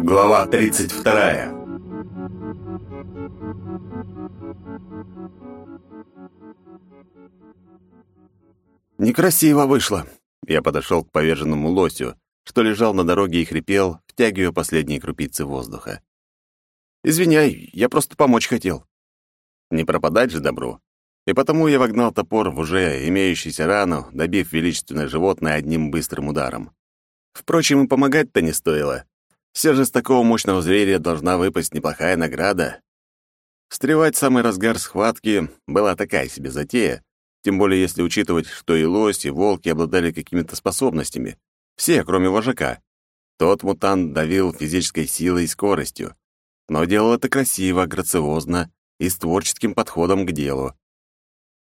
Глава 32. Некрасиво вышло. Я подошел к поверженному лосю, что лежал на дороге и хрипел, втягивая последние крупицы воздуха. «Извиняй, я просто помочь хотел». Не пропадать же добру. И потому я вогнал топор в уже имеющуюся рану, добив величественное животное одним быстрым ударом. Впрочем, и помогать-то не стоило. Все же с такого мощного зверя должна выпасть неплохая награда. Встревать в самый разгар схватки была такая себе затея, тем более если учитывать, что и лось, и волки обладали какими-то способностями. Все, кроме вожака. Тот мутант давил физической силой и скоростью. Но делал это красиво, грациозно и с творческим подходом к делу.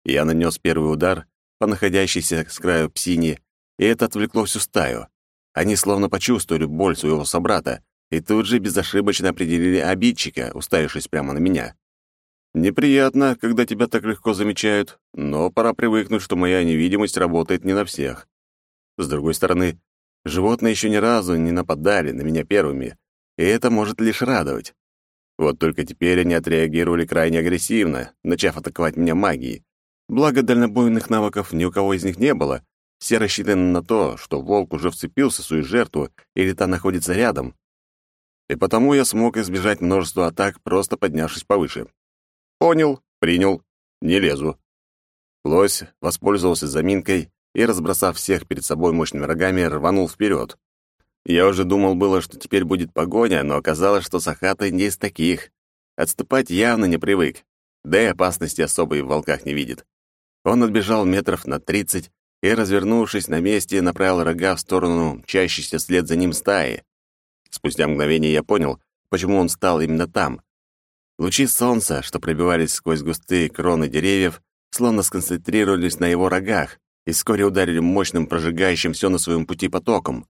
Я нанес первый удар по находящейся с краю псине, и это отвлекло всю стаю. Они словно почувствовали боль своего собрата и тут же безошибочно определили обидчика, уставившись прямо на меня. Неприятно, когда тебя так легко замечают, но пора привыкнуть, что моя невидимость работает не на всех. С другой стороны, животные еще ни разу не нападали на меня первыми, и это может лишь радовать. Вот только теперь они отреагировали крайне агрессивно, начав атаковать меня магией. Благо, дальнобойных навыков ни у кого из них не было. Все рассчитаны на то, что волк уже вцепился в свою жертву или та находится рядом. И потому я смог избежать множества атак, просто поднявшись повыше. Понял, принял, не лезу. Лось воспользовался заминкой и, разбросав всех перед собой мощными рогами, рванул вперед. Я уже думал было, что теперь будет погоня, но оказалось, что Сахата не из таких. Отступать явно не привык, да и опасности особой в волках не видит. Он отбежал метров на тридцать и, развернувшись на месте, направил рога в сторону чащейся вслед за ним стаи. Спустя мгновение я понял, почему он стал именно там. Лучи солнца, что пробивались сквозь густые кроны деревьев, словно сконцентрировались на его рогах и вскоре ударили мощным, прожигающим все на своем пути потоком.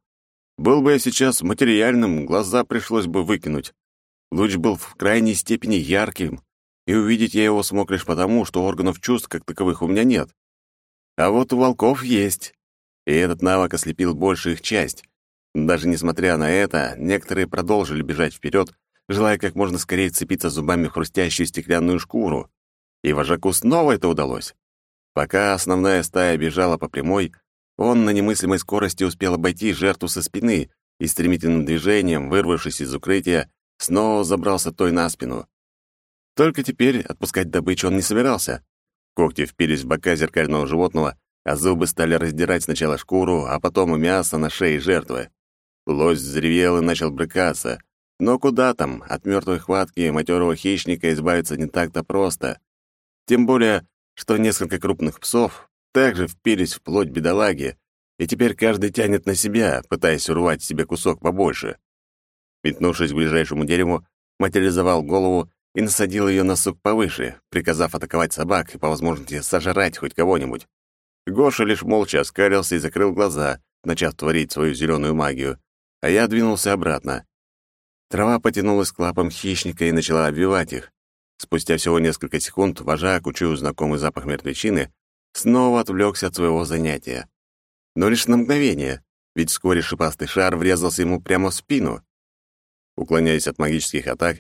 Был бы я сейчас материальным, глаза пришлось бы выкинуть. Луч был в крайней степени ярким, и увидеть я его смог лишь потому, что органов чувств как таковых у меня нет. А вот у волков есть. И этот навык ослепил большую их часть. Даже несмотря на это, некоторые продолжили бежать вперед, желая как можно скорее цепиться зубами в хрустящую стеклянную шкуру. И вожаку снова это удалось. Пока основная стая бежала по прямой, он на немыслимой скорости успел обойти жертву со спины и стремительным движением, вырвавшись из укрытия, снова забрался той на спину. Только теперь отпускать добычу он не собирался. Когти впились в бока зеркального животного, а зубы стали раздирать сначала шкуру, а потом и мясо на шее жертвы. Лось взревел и начал брыкаться. Но куда там, от мертвой хватки матерого хищника избавиться не так-то просто. Тем более, что несколько крупных псов также впились в плоть бедолаги, и теперь каждый тянет на себя, пытаясь урвать себе кусок побольше. Метнувшись к ближайшему дереву, материализовал голову и насадил ее на сук повыше, приказав атаковать собак и по возможности сожрать хоть кого-нибудь. Гоша лишь молча оскалился и закрыл глаза, начав творить свою зеленую магию, а я двинулся обратно. Трава потянулась к лапам хищника и начала обвивать их. Спустя всего несколько секунд вожак, учуяв знакомый запах мертвечины, снова отвлекся от своего занятия. Но лишь на мгновение, ведь вскоре шипастый шар врезался ему прямо в спину. Уклоняясь от магических атак,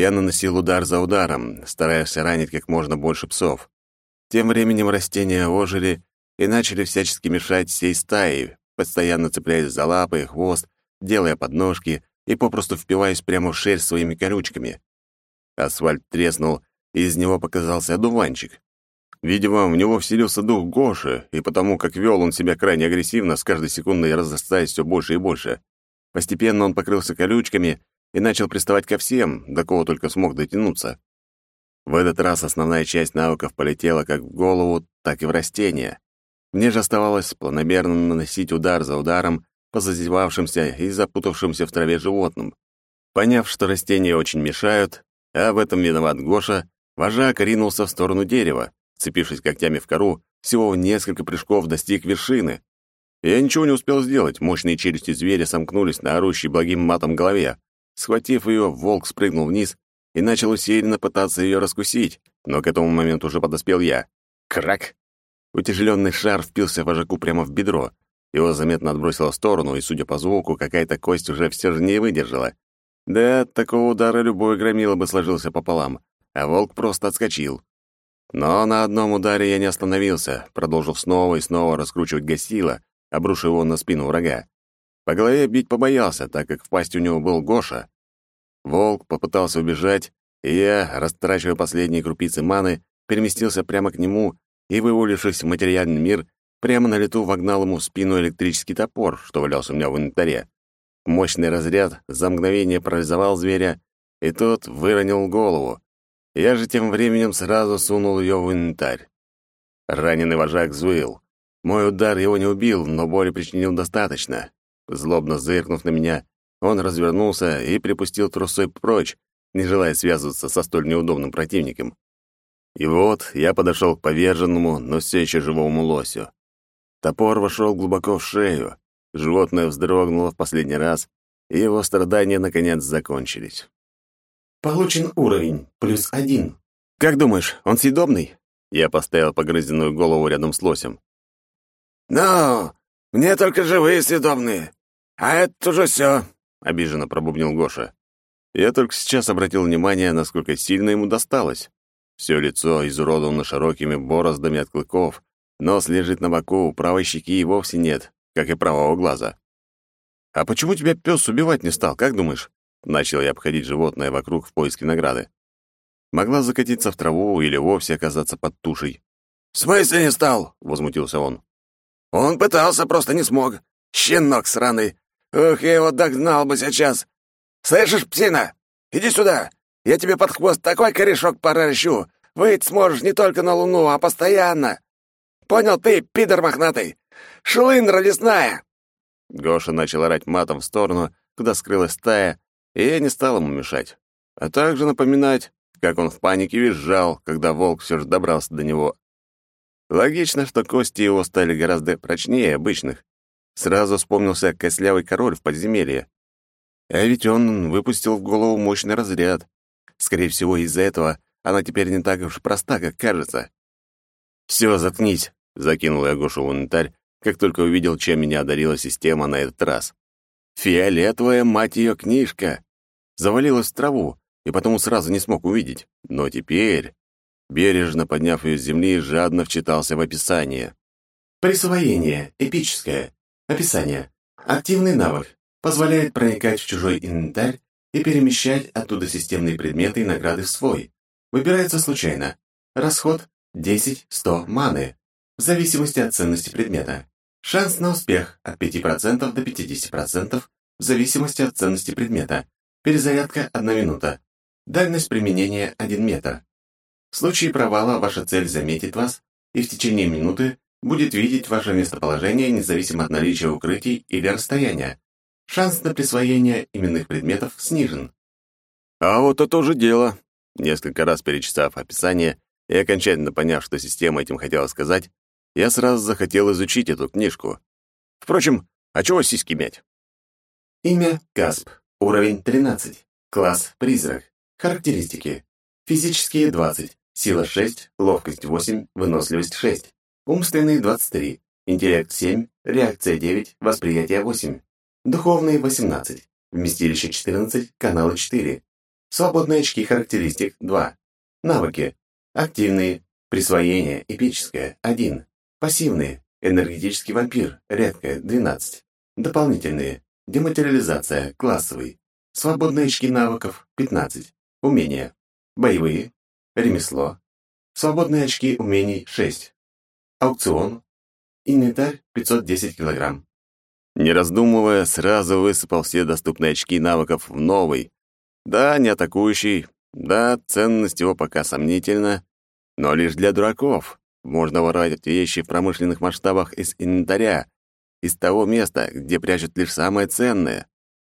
я наносил удар за ударом, стараясь ранить как можно больше псов. Тем временем растения ожили и начали всячески мешать всей стае, постоянно цепляясь за лапы и хвост, делая подножки и попросту впиваясь прямо в шерсть своими колючками. Асфальт треснул, и из него показался одуванчик. Видимо, в него вселился дух Гоши, и потому как вел он себя крайне агрессивно, с каждой секундой разрастаясь все больше и больше. Постепенно он покрылся колючками и начал приставать ко всем, до кого только смог дотянуться. В этот раз основная часть навыков полетела как в голову, так и в растения. Мне же оставалось планомерно наносить удар за ударом по зазевавшимся и запутавшимся в траве животным. Поняв, что растения очень мешают, а в этом виноват Гоша, вожак ринулся в сторону дерева, цепившись когтями в кору, всего в несколько прыжков достиг вершины. Я ничего не успел сделать, мощные челюсти зверя сомкнулись на орущей благим матом голове. Схватив ее, волк спрыгнул вниз и начал усиленно пытаться ее раскусить, но к этому моменту уже подоспел я. Крак! Утяжеленный шар впился вожаку прямо в бедро, Его заметно отбросило в сторону, и, судя по звуку, какая-то кость уже все же не выдержала. Да, от такого удара любой громила бы сложился пополам, а волк просто отскочил. Но на одном ударе я не остановился, продолжив снова и снова раскручивать гасила, обрушив его на спину врага. По голове бить побоялся, так как в пасти у него был Гоша. Волк попытался убежать, и я, растрачивая последние крупицы маны, переместился прямо к нему и, вывалившись в материальный мир, прямо на лету вогнал ему в спину электрический топор, что валялся у меня в инвентаре. Мощный разряд за мгновение парализовал зверя, и тот выронил голову. Я же тем временем сразу сунул ее в инвентарь. Раненый вожак взвыл. Мой удар его не убил, но боли причинил достаточно. Злобно зыркнув на меня, он развернулся и припустил трусой прочь, не желая связываться со столь неудобным противником. И вот я подошел к поверженному, но все еще живому лосю. Топор вошел глубоко в шею, животное вздрогнуло в последний раз, и его страдания наконец закончились. Получен уровень, плюс один. «Как думаешь, он съедобный?» Я поставил погрызенную голову рядом с лосем. «Ну, мне только живые съедобные. А это уже все, обиженно пробубнил Гоша. Я только сейчас обратил внимание, насколько сильно ему досталось. Все лицо изуродовано широкими бороздами от клыков, нос лежит на боку, правой щеки и вовсе нет, как и правого глаза. «А почему тебя пес убивать не стал, как думаешь?» Начал я обходить животное вокруг в поиске награды. Могла закатиться в траву или вовсе оказаться под тушей. «В смысле не стал?» — возмутился он. «Он пытался, просто не смог. Щенок сраный. Ух, я его догнал бы сейчас. Слышишь, псина? Иди сюда. Я тебе под хвост такой корешок поращу. Выйти сможешь не только на луну, а постоянно. Понял ты, пидор мохнатый? Шлындра лесная!» Гоша начал орать матом в сторону, куда скрылась стая, и я не стал ему мешать. А также напоминать, как он в панике визжал, когда волк все же добрался до него. Логично, что кости его стали гораздо прочнее обычных, Сразу вспомнился костлявый король в подземелье. А ведь он выпустил в голову мощный разряд. Скорее всего, из-за этого она теперь не так уж проста, как кажется. «Все, заткнись», — закинул я Гошу в инвентарь, как только увидел, чем меня одарила система на этот раз. «Фиолетовая, мать ее, книжка!» Завалилась в траву, и потому сразу не смог увидеть. Но теперь, бережно подняв ее с земли, жадно вчитался в описание. «Присвоение. Эпическое. Описание. Активный навык. Позволяет проникать в чужой инвентарь и перемещать оттуда системные предметы и награды в свой. Выбирается случайно. Расход 10-100 маны. В зависимости от ценности предмета. Шанс на успех от 5% до 50% в зависимости от ценности предмета. Перезарядка 1 минута. Дальность применения 1 метр. В случае провала ваша цель заметит вас и в течение минуты будет видеть ваше местоположение независимо от наличия укрытий или расстояния. Шанс на присвоение именных предметов снижен. А вот это уже дело. Несколько раз перечитав описание и окончательно поняв, что система этим хотела сказать, я сразу захотел изучить эту книжку. Впрочем, а чего сиськи мять? Имя Касп. Уровень 13. Класс Призрак. Характеристики. Физические 20. Сила 6. Ловкость 8. Выносливость 6. Умственный 23, интеллект 7, реакция 9, восприятие 8, духовный 18, вместилище 14, каналы 4, свободные очки характеристик 2, навыки, активные, присвоение, эпическое 1, пассивные, энергетический вампир, редкое 12, дополнительные, дематериализация, классовый, свободные очки навыков 15, умения, боевые, ремесло, свободные очки умений 6, Аукцион. Инвентарь 510 килограмм. Не раздумывая, сразу высыпал все доступные очки навыков в новый. Да, не атакующий, да, ценность его пока сомнительна, но лишь для дураков. Можно воровать вещи в промышленных масштабах из инвентаря, из того места, где прячут лишь самое ценное.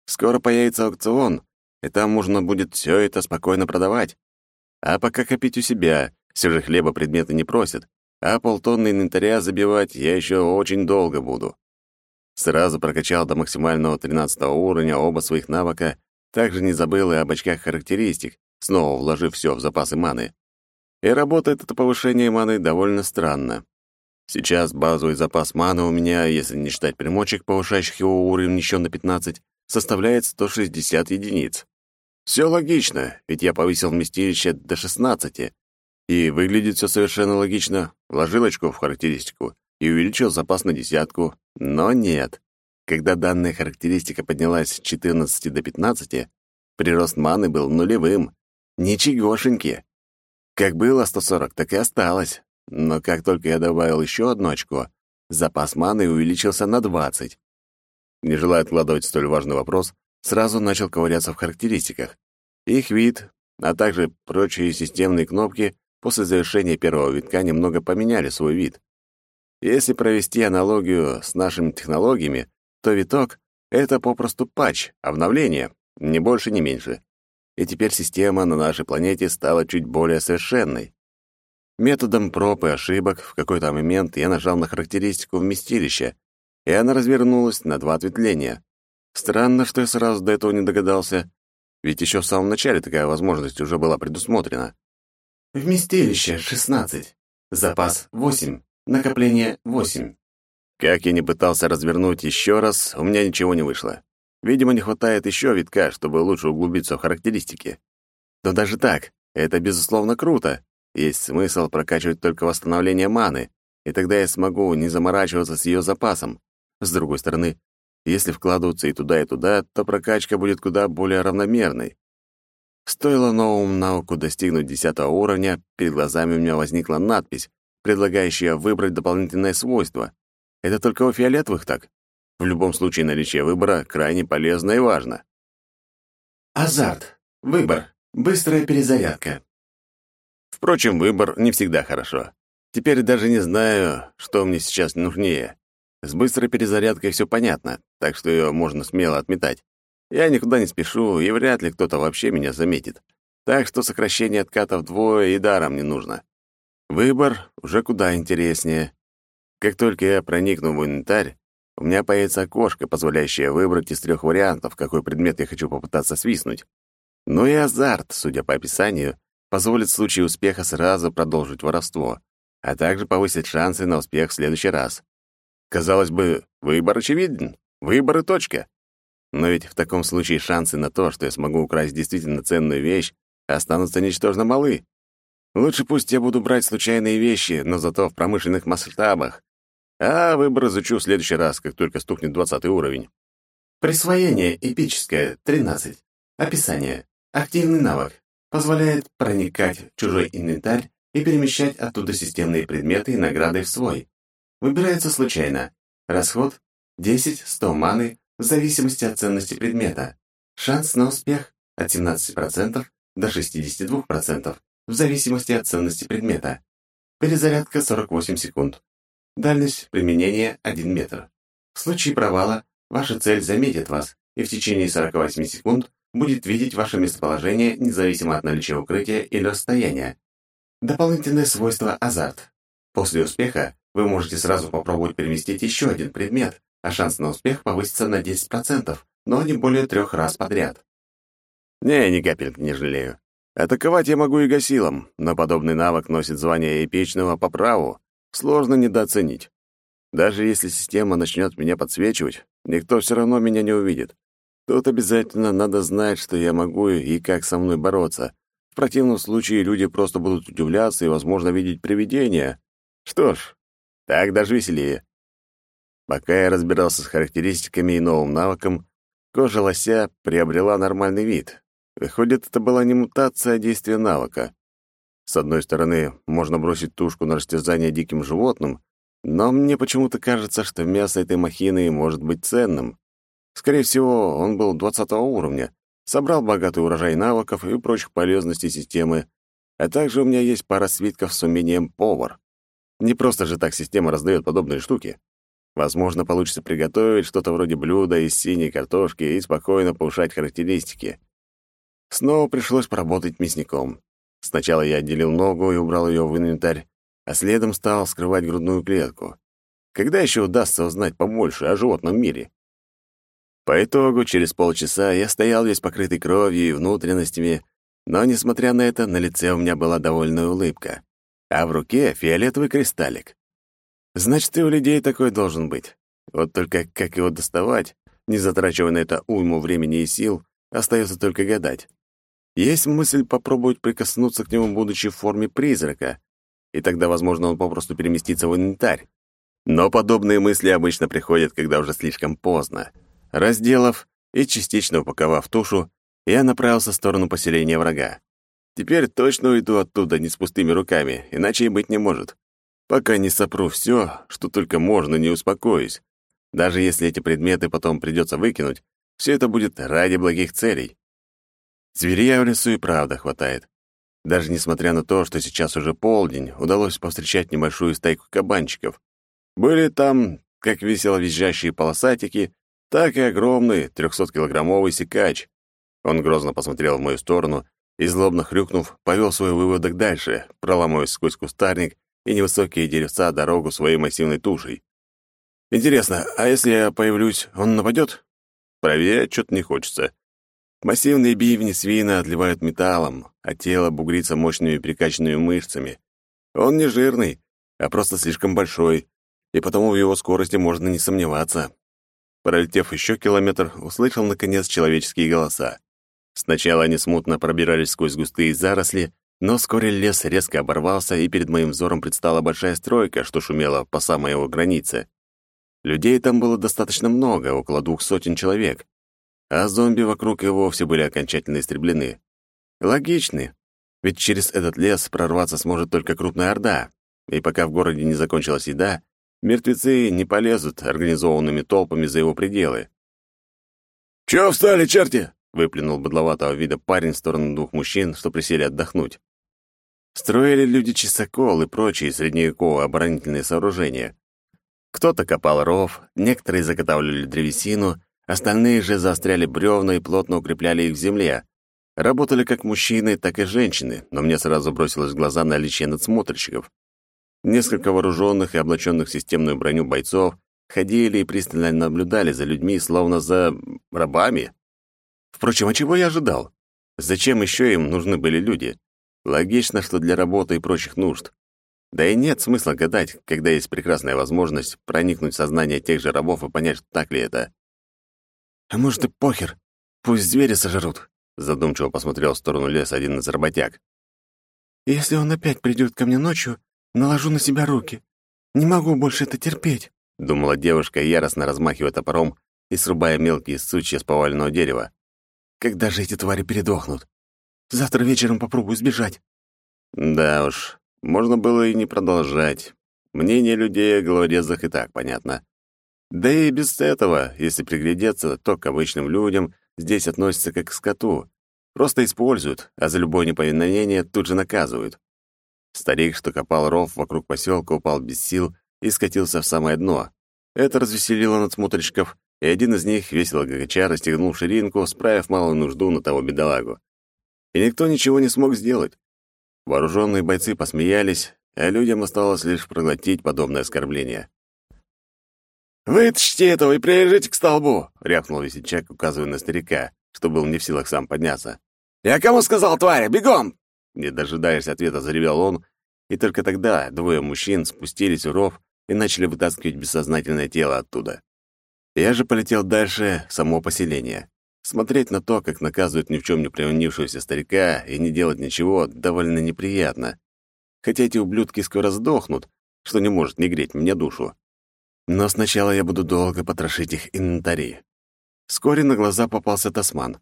Скоро появится аукцион, и там можно будет все это спокойно продавать. А пока копить у себя, все же хлеба предметы не просят, а полтонны инвентаря забивать я еще очень долго буду. Сразу прокачал до максимального 13 уровня оба своих навыка, также не забыл и об очках характеристик, снова вложив все в запасы маны. И работает это повышение маны довольно странно. Сейчас базовый запас маны у меня, если не считать примочек, повышающих его уровень еще на 15, составляет 160 единиц. Все логично, ведь я повысил вместилище до 16, и выглядит все совершенно логично. Вложил очко в характеристику и увеличил запас на десятку, но нет. Когда данная характеристика поднялась с 14 до 15, прирост маны был нулевым. Ничегошеньки. Как было 140, так и осталось. Но как только я добавил еще одно очко, запас маны увеличился на 20. Не желая откладывать столь важный вопрос, сразу начал ковыряться в характеристиках. Их вид, а также прочие системные кнопки после завершения первого витка немного поменяли свой вид. Если провести аналогию с нашими технологиями, то виток — это попросту патч, обновление, ни больше, ни меньше. И теперь система на нашей планете стала чуть более совершенной. Методом проб и ошибок в какой-то момент я нажал на характеристику вместилища, и она развернулась на два ответвления. Странно, что я сразу до этого не догадался, ведь еще в самом начале такая возможность уже была предусмотрена. Вместилище — 16. Запас — 8. Накопление — 8. Как я не пытался развернуть еще раз, у меня ничего не вышло. Видимо, не хватает еще витка, чтобы лучше углубиться в характеристики. Но даже так, это, безусловно, круто. Есть смысл прокачивать только восстановление маны, и тогда я смогу не заморачиваться с ее запасом. С другой стороны, если вкладываться и туда, и туда, то прокачка будет куда более равномерной. Стоило новому навыку достигнуть десятого уровня, перед глазами у меня возникла надпись, предлагающая выбрать дополнительное свойство. Это только у фиолетовых так. В любом случае наличие выбора крайне полезно и важно. Азарт. Выбор. Быстрая перезарядка. Впрочем, выбор не всегда хорошо. Теперь даже не знаю, что мне сейчас нужнее. С быстрой перезарядкой все понятно, так что ее можно смело отметать. Я никуда не спешу, и вряд ли кто-то вообще меня заметит. Так что сокращение откатов вдвое и даром не нужно. Выбор уже куда интереснее. Как только я проникну в инвентарь, у меня появится окошко, позволяющее выбрать из трех вариантов, какой предмет я хочу попытаться свистнуть. Ну и азарт, судя по описанию, позволит в случае успеха сразу продолжить воровство, а также повысить шансы на успех в следующий раз. Казалось бы, выбор очевиден. Выбор и точка. Но ведь в таком случае шансы на то, что я смогу украсть действительно ценную вещь, останутся ничтожно малы. Лучше пусть я буду брать случайные вещи, но зато в промышленных масштабах. А выбор изучу в следующий раз, как только стукнет двадцатый уровень. Присвоение эпическое, 13. Описание. Активный навык. Позволяет проникать в чужой инвентарь и перемещать оттуда системные предметы и награды в свой. Выбирается случайно. Расход 10-100 маны в зависимости от ценности предмета. Шанс на успех от 17% до 62% в зависимости от ценности предмета. Перезарядка 48 секунд. Дальность применения 1 метр. В случае провала ваша цель заметит вас и в течение 48 секунд будет видеть ваше местоположение независимо от наличия укрытия или расстояния. Дополнительное свойство азарт. После успеха вы можете сразу попробовать переместить еще один предмет, а шанс на успех повысится на 10%, но не более трех раз подряд. Не, ни капельки не жалею. Атаковать я могу и гасилом, но подобный навык носит звание эпичного по праву. Сложно недооценить. Даже если система начнет меня подсвечивать, никто все равно меня не увидит. Тут обязательно надо знать, что я могу и как со мной бороться. В противном случае люди просто будут удивляться и, возможно, видеть привидения. Что ж, так даже веселее. Пока я разбирался с характеристиками и новым навыком, кожа лося приобрела нормальный вид. Выходит, это была не мутация, а действие навыка. С одной стороны, можно бросить тушку на растерзание диким животным, но мне почему-то кажется, что мясо этой махины может быть ценным. Скорее всего, он был 20 уровня, собрал богатый урожай навыков и прочих полезностей системы, а также у меня есть пара свитков с умением повар. Не просто же так система раздает подобные штуки. Возможно, получится приготовить что-то вроде блюда из синей картошки и спокойно повышать характеристики. Снова пришлось поработать мясником. Сначала я отделил ногу и убрал ее в инвентарь, а следом стал скрывать грудную клетку. Когда еще удастся узнать побольше о животном мире? По итогу, через полчаса я стоял весь покрытый кровью и внутренностями, но, несмотря на это, на лице у меня была довольная улыбка, а в руке фиолетовый кристаллик. Значит, и у людей такой должен быть. Вот только как его доставать, не затрачивая на это уйму времени и сил, остается только гадать. Есть мысль попробовать прикоснуться к нему, будучи в форме призрака, и тогда, возможно, он попросту переместится в инвентарь. Но подобные мысли обычно приходят, когда уже слишком поздно. Разделав и частично упаковав тушу, я направился в сторону поселения врага. Теперь точно уйду оттуда не с пустыми руками, иначе и быть не может. Пока не сопру все, что только можно, не успокоюсь. Даже если эти предметы потом придется выкинуть, все это будет ради благих целей. Зверя в лесу и правда хватает. Даже несмотря на то, что сейчас уже полдень, удалось повстречать небольшую стайку кабанчиков. Были там как весело визжащие полосатики, так и огромный 300-килограммовый секач. Он грозно посмотрел в мою сторону и, злобно хрюкнув, повел свой выводок дальше, проламываясь сквозь кустарник и невысокие деревца дорогу своей массивной тушей. Интересно, а если я появлюсь, он нападет? Проверять что-то не хочется. Массивные бивни свина отливают металлом, а тело бугрится мощными прикачанными мышцами. Он не жирный, а просто слишком большой, и потому в его скорости можно не сомневаться. Пролетев еще километр, услышал, наконец, человеческие голоса. Сначала они смутно пробирались сквозь густые заросли, но вскоре лес резко оборвался, и перед моим взором предстала большая стройка, что шумела по самой его границе. Людей там было достаточно много, около двух сотен человек, а зомби вокруг и вовсе были окончательно истреблены. Логичны, ведь через этот лес прорваться сможет только крупная орда, и пока в городе не закончилась еда, мертвецы не полезут организованными толпами за его пределы. «Чего встали, черти?» выплюнул бодловатого вида парень в сторону двух мужчин, что присели отдохнуть. Строили люди чистокол и прочие средневековые оборонительные сооружения. Кто-то копал ров, некоторые заготавливали древесину, остальные же заостряли бревна и плотно укрепляли их в земле. Работали как мужчины, так и женщины, но мне сразу бросилось в глаза наличие надсмотрщиков. Несколько вооруженных и облаченных в системную броню бойцов ходили и пристально наблюдали за людьми, словно за рабами. Впрочем, а чего я ожидал? Зачем еще им нужны были люди? Логично, что для работы и прочих нужд. Да и нет смысла гадать, когда есть прекрасная возможность проникнуть в сознание тех же рабов и понять, так ли это. «А может и похер, пусть звери сожрут», — задумчиво посмотрел в сторону леса один из работяг. «Если он опять придет ко мне ночью, наложу на себя руки. Не могу больше это терпеть», — думала девушка, яростно размахивая топором и срубая мелкие сучья с поваленного дерева. Когда же эти твари передохнут? Завтра вечером попробую сбежать. Да уж, можно было и не продолжать. Мнение людей о головорезах и так понятно. Да и без этого, если приглядеться, то к обычным людям здесь относятся как к скоту. Просто используют, а за любое неповиновение тут же наказывают. Старик, что копал ров вокруг поселка, упал без сил и скатился в самое дно. Это развеселило надсмотрщиков, и один из них, весело гагача, расстегнул ширинку, справив малую нужду на того бедолагу. И никто ничего не смог сделать. Вооруженные бойцы посмеялись, а людям осталось лишь проглотить подобное оскорбление. «Вытащите этого и привяжите к столбу!» — рявкнул весельчак, указывая на старика, что был не в силах сам подняться. «Я кому сказал, тварь? Бегом!» Не дожидаясь ответа, заревел он, и только тогда двое мужчин спустились в ров и начали вытаскивать бессознательное тело оттуда. Я же полетел дальше само поселение. Смотреть на то, как наказывают ни в чем не привинившегося старика, и не делать ничего, довольно неприятно. Хотя эти ублюдки скоро сдохнут, что не может не греть мне душу. Но сначала я буду долго потрошить их инвентари. Вскоре на глаза попался тасман.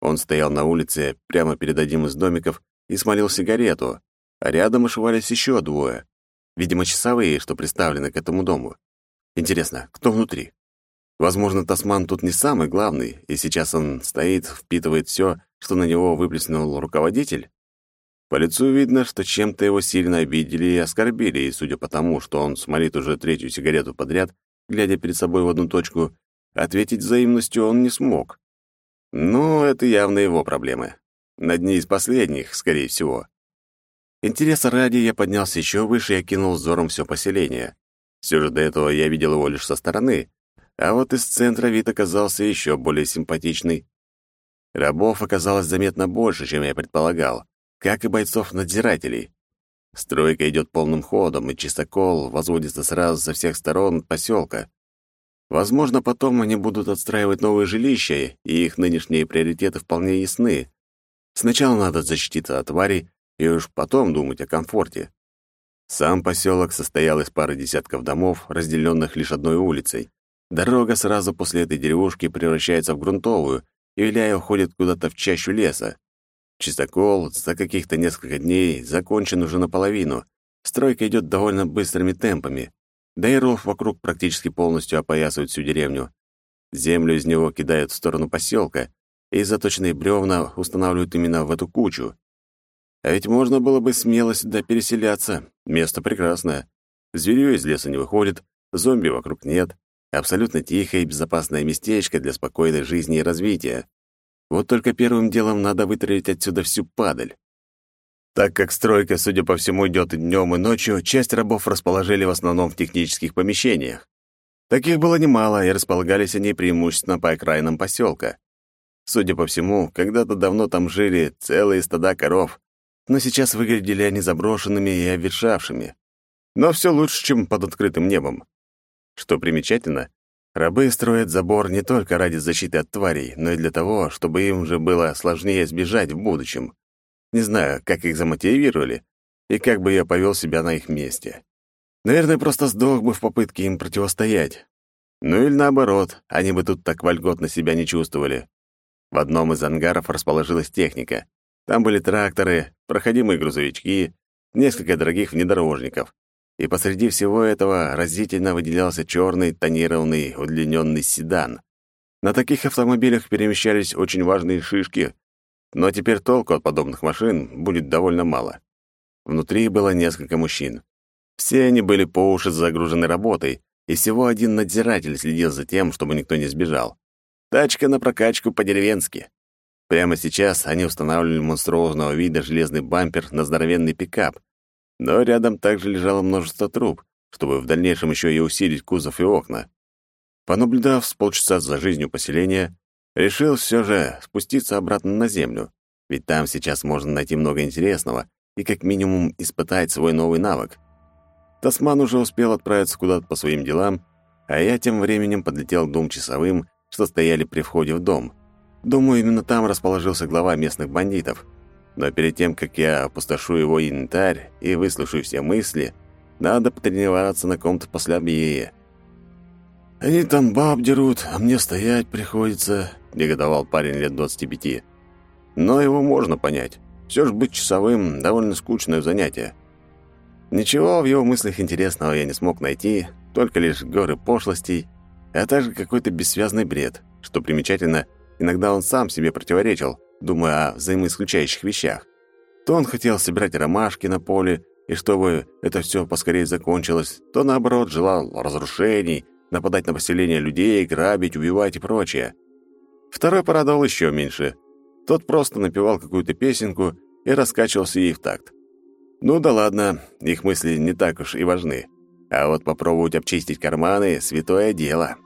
Он стоял на улице прямо перед одним из домиков и смолил сигарету, а рядом ошивались еще двое. Видимо, часовые, что приставлены к этому дому. Интересно, кто внутри? Возможно, Тасман тут не самый главный, и сейчас он стоит, впитывает все, что на него выплеснул руководитель. По лицу видно, что чем-то его сильно обидели и оскорбили, и судя по тому, что он смолит уже третью сигарету подряд, глядя перед собой в одну точку, ответить взаимностью он не смог. Но это явно его проблемы. На дне из последних, скорее всего. Интереса ради я поднялся еще выше и окинул взором все поселение. Все же до этого я видел его лишь со стороны, а вот из центра вид оказался еще более симпатичный. Рабов оказалось заметно больше, чем я предполагал, как и бойцов-надзирателей. Стройка идет полным ходом, и чистокол возводится сразу со всех сторон поселка. Возможно, потом они будут отстраивать новые жилища, и их нынешние приоритеты вполне ясны. Сначала надо защититься от тварей, и уж потом думать о комфорте. Сам поселок состоял из пары десятков домов, разделенных лишь одной улицей. Дорога сразу после этой деревушки превращается в грунтовую, и виляя уходит куда-то в чащу леса. Чистокол за каких-то несколько дней закончен уже наполовину. Стройка идет довольно быстрыми темпами. Да и ров вокруг практически полностью опоясывает всю деревню. Землю из него кидают в сторону поселка, и заточенные бревна устанавливают именно в эту кучу. А ведь можно было бы смело сюда переселяться. Место прекрасное. Зверю из леса не выходит, зомби вокруг нет. Абсолютно тихое и безопасное местечко для спокойной жизни и развития. Вот только первым делом надо вытравить отсюда всю падаль. Так как стройка, судя по всему, идет и днем, и ночью, часть рабов расположили в основном в технических помещениях. Таких было немало, и располагались они преимущественно по окраинам поселка. Судя по всему, когда-то давно там жили целые стада коров, но сейчас выглядели они заброшенными и обветшавшими. Но все лучше, чем под открытым небом. Что примечательно, рабы строят забор не только ради защиты от тварей, но и для того, чтобы им же было сложнее сбежать в будущем. Не знаю, как их замотивировали и как бы я повел себя на их месте. Наверное, просто сдох бы в попытке им противостоять. Ну или наоборот, они бы тут так вольготно себя не чувствовали. В одном из ангаров расположилась техника. Там были тракторы, проходимые грузовички, несколько дорогих внедорожников. И посреди всего этого разительно выделялся черный тонированный удлиненный седан. На таких автомобилях перемещались очень важные шишки, но теперь толку от подобных машин будет довольно мало. Внутри было несколько мужчин. Все они были по уши загружены работой, и всего один надзиратель следил за тем, чтобы никто не сбежал. Тачка на прокачку по-деревенски. Прямо сейчас они устанавливали монструозного вида железный бампер на здоровенный пикап, но рядом также лежало множество труб, чтобы в дальнейшем еще и усилить кузов и окна. Понаблюдав с полчаса за жизнью поселения, решил все же спуститься обратно на землю, ведь там сейчас можно найти много интересного и как минимум испытать свой новый навык. Тасман уже успел отправиться куда-то по своим делам, а я тем временем подлетел к двум часовым, что стояли при входе в дом. Думаю, именно там расположился глава местных бандитов — но перед тем, как я опустошу его инвентарь и выслушаю все мысли, надо потренироваться на ком-то послабее. «Они там баб дерут, а мне стоять приходится», — негодовал парень лет 25. Но его можно понять. Все же быть часовым — довольно скучное занятие. Ничего в его мыслях интересного я не смог найти, только лишь горы пошлостей, а также какой-то бессвязный бред. Что примечательно, иногда он сам себе противоречил, думая о взаимоисключающих вещах. То он хотел собирать ромашки на поле, и чтобы это все поскорее закончилось, то, наоборот, желал разрушений, нападать на поселение людей, грабить, убивать и прочее. Второй порадовал еще меньше. Тот просто напевал какую-то песенку и раскачивался ей в такт. Ну да ладно, их мысли не так уж и важны. А вот попробовать обчистить карманы — святое дело.